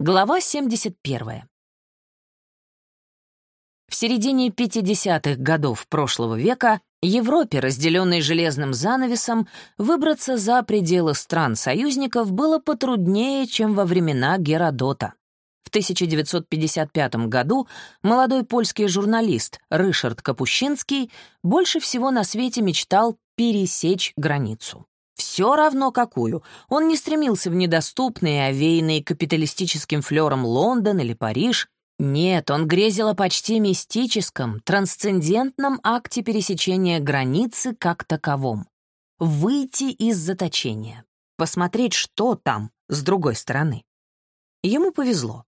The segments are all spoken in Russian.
Глава 71. В середине 50-х годов прошлого века Европе, разделенной железным занавесом, выбраться за пределы стран-союзников было потруднее, чем во времена Геродота. В 1955 году молодой польский журналист Рышард Капущинский больше всего на свете мечтал пересечь границу. Все равно какую. Он не стремился в недоступные, овеянные капиталистическим флером Лондон или Париж. Нет, он грезил о почти мистическом, трансцендентном акте пересечения границы как таковом. Выйти из заточения. Посмотреть, что там, с другой стороны. Ему повезло.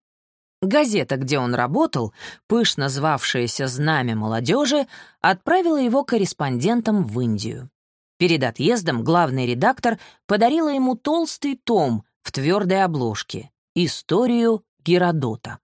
Газета, где он работал, пышно звавшаяся «Знамя молодежи», отправила его корреспондентом в Индию. Перед отъездом главный редактор подарила ему толстый том в твердой обложке «Историю Геродота».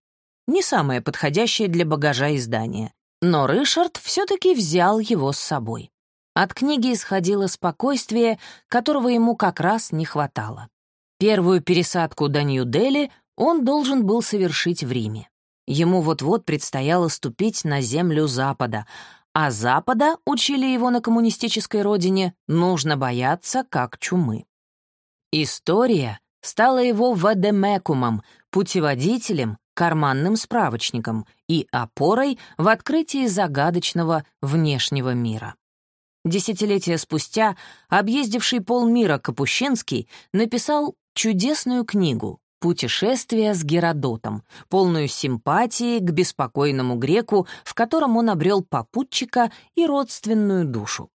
Не самое подходящее для багажа издание. Но Ришард все-таки взял его с собой. От книги исходило спокойствие, которого ему как раз не хватало. Первую пересадку до Нью-Дели он должен был совершить в Риме. Ему вот-вот предстояло ступить на землю Запада, а Запада, учили его на коммунистической родине, нужно бояться как чумы. История стала его вадемекумом, путеводителем, карманным справочником и опорой в открытии загадочного внешнего мира. Десятилетия спустя объездивший полмира Капущинский написал чудесную книгу Путешествие с Геродотом, полную симпатии к беспокойному греку, в котором он обрел попутчика и родственную душу.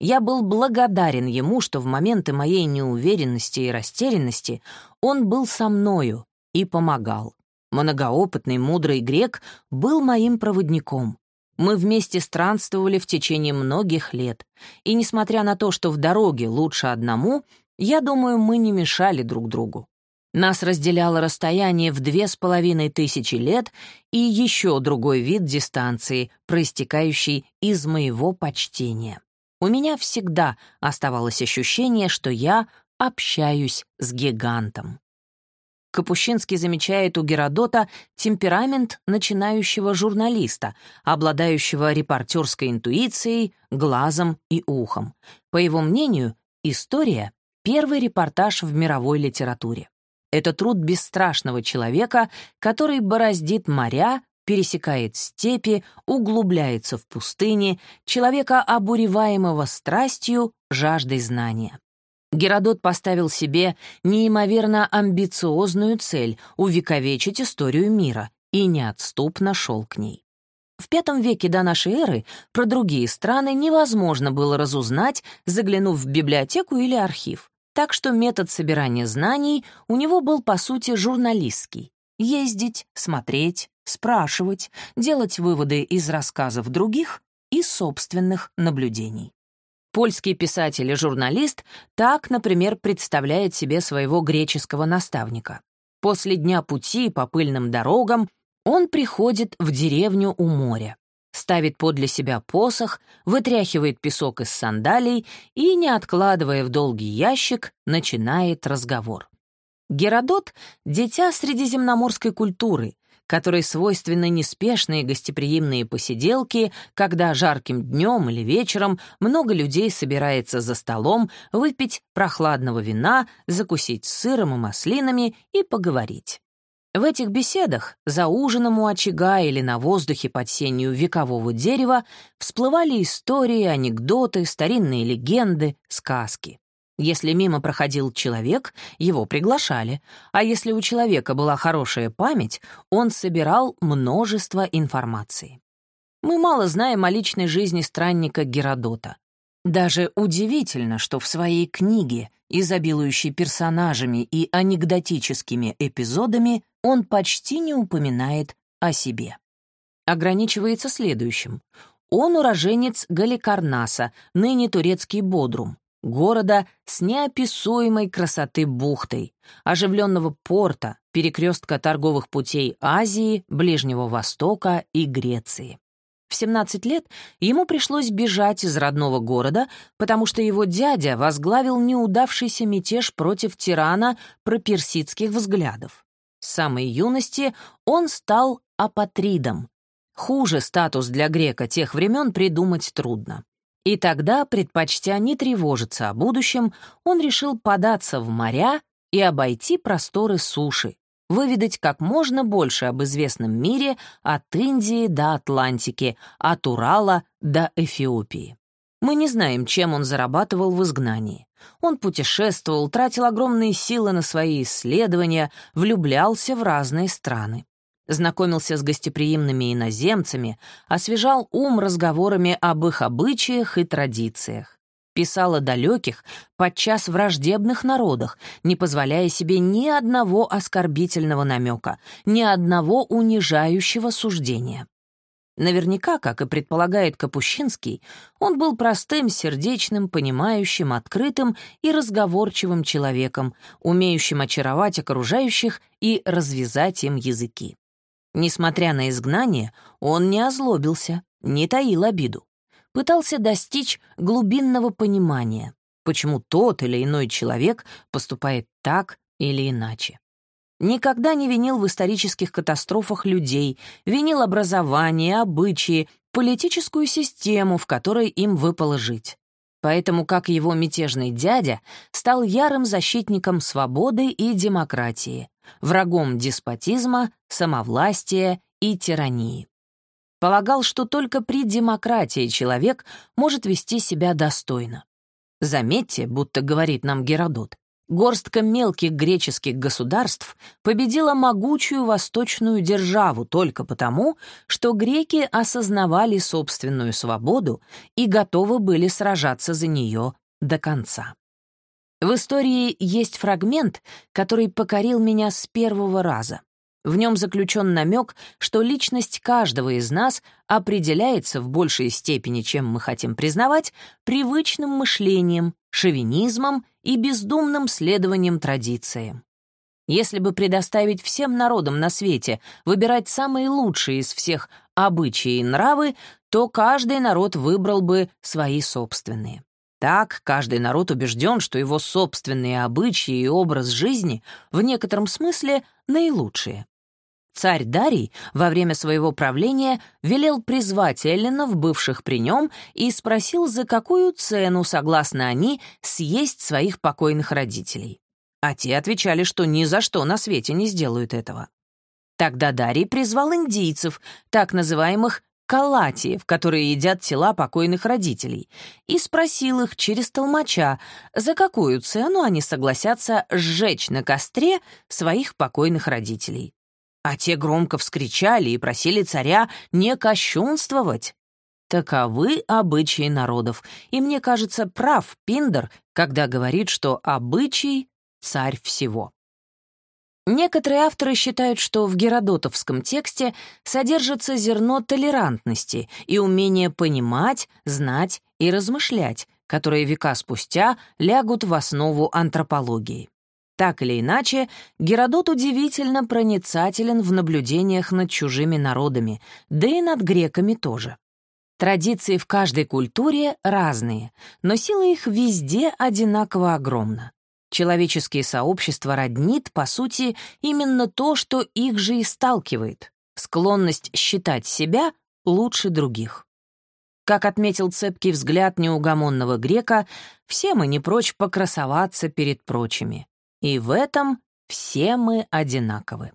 Я был благодарен ему, что в моменты моей неуверенности и растерянности он был со мною и помогал. Многоопытный, мудрый грек был моим проводником. Мы вместе странствовали в течение многих лет, и, несмотря на то, что в дороге лучше одному, я думаю, мы не мешали друг другу. Нас разделяло расстояние в две с половиной тысячи лет и еще другой вид дистанции, проистекающий из моего почтения. У меня всегда оставалось ощущение, что я общаюсь с гигантом. Капущинский замечает у Геродота темперамент начинающего журналиста, обладающего репортерской интуицией, глазом и ухом. По его мнению, история — первый репортаж в мировой литературе. Это труд бесстрашного человека, который бороздит моря, пересекает степи, углубляется в пустыне, человека, обуреваемого страстью, жаждой знания. Геродот поставил себе неимоверно амбициозную цель — увековечить историю мира, и неотступно шел к ней. В V веке до нашей эры про другие страны невозможно было разузнать, заглянув в библиотеку или архив. Так что метод собирания знаний у него был, по сути, журналистский. Ездить, смотреть, спрашивать, делать выводы из рассказов других и собственных наблюдений. Польский писатель и журналист так, например, представляет себе своего греческого наставника. После дня пути по пыльным дорогам он приходит в деревню у моря ставит подле себя посох, вытряхивает песок из сандалий и, не откладывая в долгий ящик, начинает разговор. Геродот — дитя средиземноморской культуры, которой свойственны неспешные гостеприимные посиделки, когда жарким днем или вечером много людей собирается за столом выпить прохладного вина, закусить сыром и маслинами и поговорить. В этих беседах, за ужином у очага или на воздухе под сенью векового дерева, всплывали истории, анекдоты, старинные легенды, сказки. Если мимо проходил человек, его приглашали, а если у человека была хорошая память, он собирал множество информации. Мы мало знаем о личной жизни странника Геродота. Даже удивительно, что в своей книге, изобилующей персонажами и анекдотическими эпизодами, он почти не упоминает о себе. Ограничивается следующим. Он уроженец Галикарнаса, ныне турецкий Бодрум, города с неописуемой красоты бухтой, оживленного порта, перекрестка торговых путей Азии, Ближнего Востока и Греции. В 17 лет ему пришлось бежать из родного города, потому что его дядя возглавил неудавшийся мятеж против тирана проперсидских взглядов. С самой юности он стал апатридом. Хуже статус для грека тех времен придумать трудно. И тогда, предпочтя не тревожиться о будущем, он решил податься в моря и обойти просторы суши, выведать как можно больше об известном мире от Индии до Атлантики, от Урала до Эфиопии. Мы не знаем, чем он зарабатывал в изгнании. Он путешествовал, тратил огромные силы на свои исследования, влюблялся в разные страны. Знакомился с гостеприимными иноземцами, освежал ум разговорами об их обычаях и традициях. Писал о далеких, подчас враждебных народах, не позволяя себе ни одного оскорбительного намека, ни одного унижающего суждения. Наверняка, как и предполагает Капущинский, он был простым, сердечным, понимающим, открытым и разговорчивым человеком, умеющим очаровать окружающих и развязать им языки. Несмотря на изгнание, он не озлобился, не таил обиду. Пытался достичь глубинного понимания, почему тот или иной человек поступает так или иначе. Никогда не винил в исторических катастрофах людей, винил образование, обычаи, политическую систему, в которой им выпало жить. Поэтому, как его мятежный дядя, стал ярым защитником свободы и демократии, врагом деспотизма, самовластия и тирании. Полагал, что только при демократии человек может вести себя достойно. Заметьте, будто говорит нам Геродот, горстка мелких греческих государств победила могучую восточную державу только потому, что греки осознавали собственную свободу и готовы были сражаться за нее до конца. В истории есть фрагмент, который покорил меня с первого раза. В нем заключен намек, что личность каждого из нас определяется в большей степени, чем мы хотим признавать, привычным мышлением, шовинизмом и бездумным следованием традициям. Если бы предоставить всем народам на свете выбирать самые лучшие из всех обычаи и нравы, то каждый народ выбрал бы свои собственные. Так каждый народ убежден, что его собственные обычаи и образ жизни в некотором смысле наилучшие. Царь Дарий во время своего правления велел призвать эллинов, бывших при нем, и спросил, за какую цену согласны они съесть своих покойных родителей. А те отвечали, что ни за что на свете не сделают этого. Тогда Дарий призвал индийцев, так называемых калатиев, которые едят тела покойных родителей, и спросил их через толмача, за какую цену они согласятся сжечь на костре своих покойных родителей. А те громко вскричали и просили царя не кощунствовать. Таковы обычаи народов, и мне кажется, прав Пиндер, когда говорит, что обычай — царь всего. Некоторые авторы считают, что в геродотовском тексте содержится зерно толерантности и умение понимать, знать и размышлять, которые века спустя лягут в основу антропологии. Так или иначе, Геродот удивительно проницателен в наблюдениях над чужими народами, да и над греками тоже. Традиции в каждой культуре разные, но сила их везде одинаково огромна. Человеческие сообщества роднит, по сути, именно то, что их же и сталкивает — склонность считать себя лучше других. Как отметил цепкий взгляд неугомонного грека, все мы не прочь покрасоваться перед прочими. И в этом все мы одинаковы.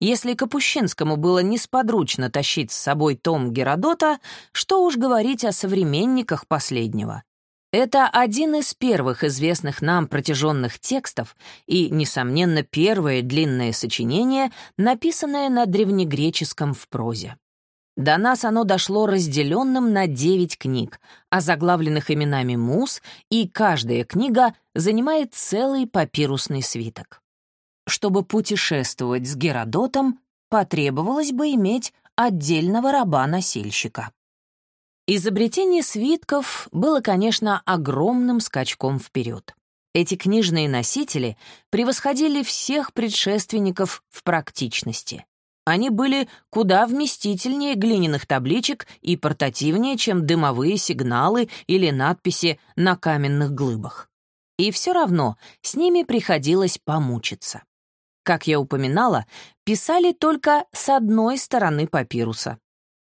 Если Капущинскому было несподручно тащить с собой том Геродота, что уж говорить о современниках последнего. Это один из первых известных нам протяженных текстов и, несомненно, первое длинное сочинение, написанное на древнегреческом в прозе. До нас оно дошло разделенным на девять книг, озаглавленных именами Мус, и каждая книга занимает целый папирусный свиток. Чтобы путешествовать с Геродотом, потребовалось бы иметь отдельного раба-носильщика. Изобретение свитков было, конечно, огромным скачком вперед. Эти книжные носители превосходили всех предшественников в практичности. Они были куда вместительнее глиняных табличек и портативнее, чем дымовые сигналы или надписи на каменных глыбах. И все равно с ними приходилось помучиться. Как я упоминала, писали только с одной стороны папируса.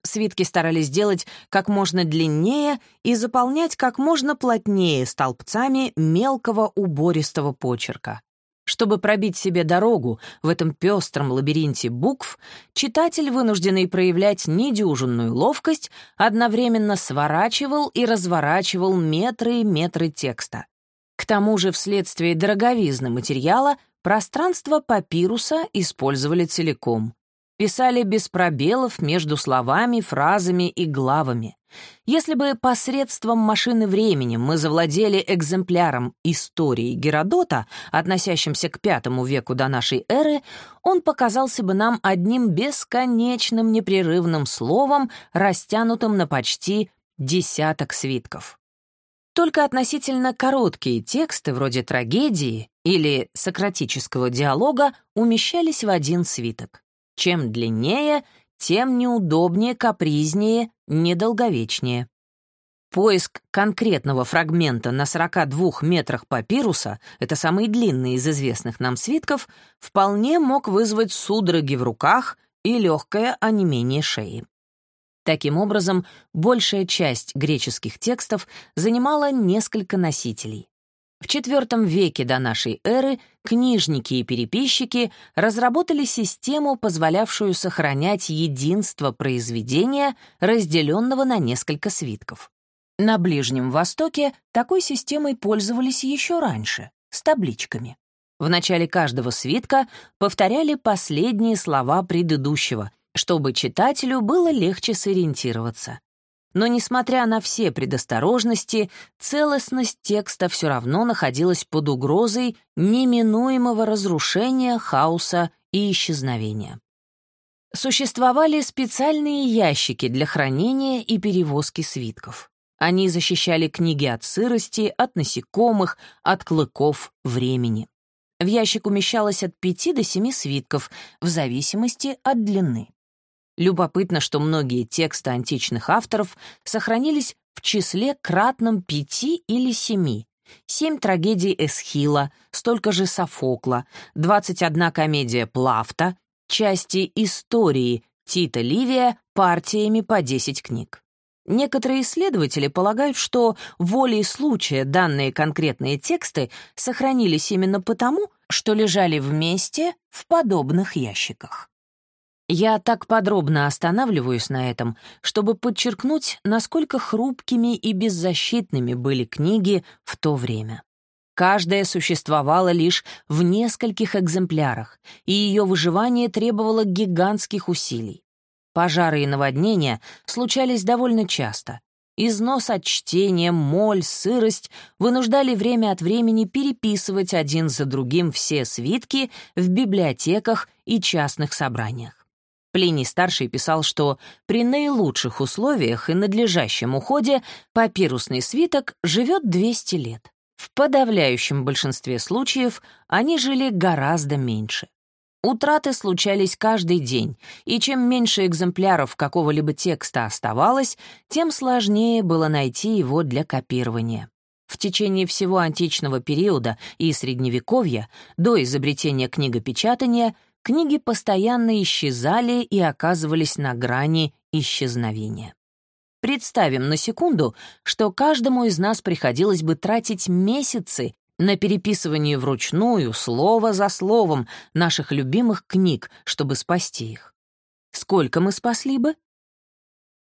Свитки старались делать как можно длиннее и заполнять как можно плотнее столбцами мелкого убористого почерка. Чтобы пробить себе дорогу в этом пестром лабиринте букв, читатель, вынужденный проявлять недюжинную ловкость, одновременно сворачивал и разворачивал метры и метры текста. К тому же вследствие дороговизны материала пространство папируса использовали целиком писали без пробелов между словами, фразами и главами. Если бы посредством машины времени мы завладели экземпляром истории Геродота, относящимся к V веку до нашей эры, он показался бы нам одним бесконечным непрерывным словом, растянутым на почти десяток свитков. Только относительно короткие тексты, вроде трагедии или сократического диалога, умещались в один свиток. Чем длиннее, тем неудобнее, капризнее, недолговечнее. Поиск конкретного фрагмента на 42 метрах папируса, это самый длинный из известных нам свитков, вполне мог вызвать судороги в руках и легкое онемение шеи. Таким образом, большая часть греческих текстов занимала несколько носителей. В IV веке до нашей эры книжники и переписчики разработали систему, позволявшую сохранять единство произведения, разделенного на несколько свитков. На Ближнем Востоке такой системой пользовались еще раньше, с табличками. В начале каждого свитка повторяли последние слова предыдущего, чтобы читателю было легче сориентироваться. Но, несмотря на все предосторожности, целостность текста все равно находилась под угрозой неминуемого разрушения, хаоса и исчезновения. Существовали специальные ящики для хранения и перевозки свитков. Они защищали книги от сырости, от насекомых, от клыков времени. В ящик умещалось от пяти до семи свитков, в зависимости от длины. Любопытно, что многие тексты античных авторов сохранились в числе кратном пяти или семи. Семь трагедий Эсхила, столько же Софокла, 21 комедия Плафта, части истории Тита Ливия партиями по 10 книг. Некоторые исследователи полагают, что волей случая данные конкретные тексты сохранились именно потому, что лежали вместе в подобных ящиках. Я так подробно останавливаюсь на этом, чтобы подчеркнуть, насколько хрупкими и беззащитными были книги в то время. Каждая существовала лишь в нескольких экземплярах, и ее выживание требовало гигантских усилий. Пожары и наводнения случались довольно часто. Износ от чтения, моль, сырость вынуждали время от времени переписывать один за другим все свитки в библиотеках и частных собраниях. Плиний-старший писал, что при наилучших условиях и надлежащем уходе папирусный свиток живет 200 лет. В подавляющем большинстве случаев они жили гораздо меньше. Утраты случались каждый день, и чем меньше экземпляров какого-либо текста оставалось, тем сложнее было найти его для копирования. В течение всего античного периода и Средневековья, до изобретения книгопечатания, книги постоянно исчезали и оказывались на грани исчезновения. Представим на секунду, что каждому из нас приходилось бы тратить месяцы на переписывание вручную, слово за словом, наших любимых книг, чтобы спасти их. Сколько мы спасли бы?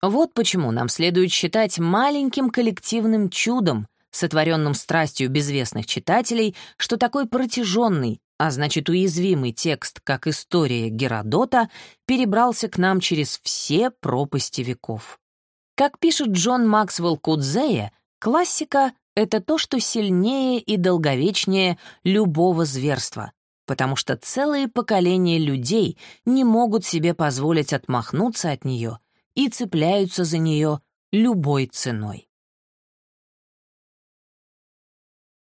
Вот почему нам следует считать маленьким коллективным чудом, сотворенным страстью безвестных читателей, что такой протяженный, а значит уязвимый текст, как история Геродота, перебрался к нам через все пропасти веков. Как пишет Джон Максвелл Кудзея, классика — это то, что сильнее и долговечнее любого зверства, потому что целые поколения людей не могут себе позволить отмахнуться от нее и цепляются за нее любой ценой.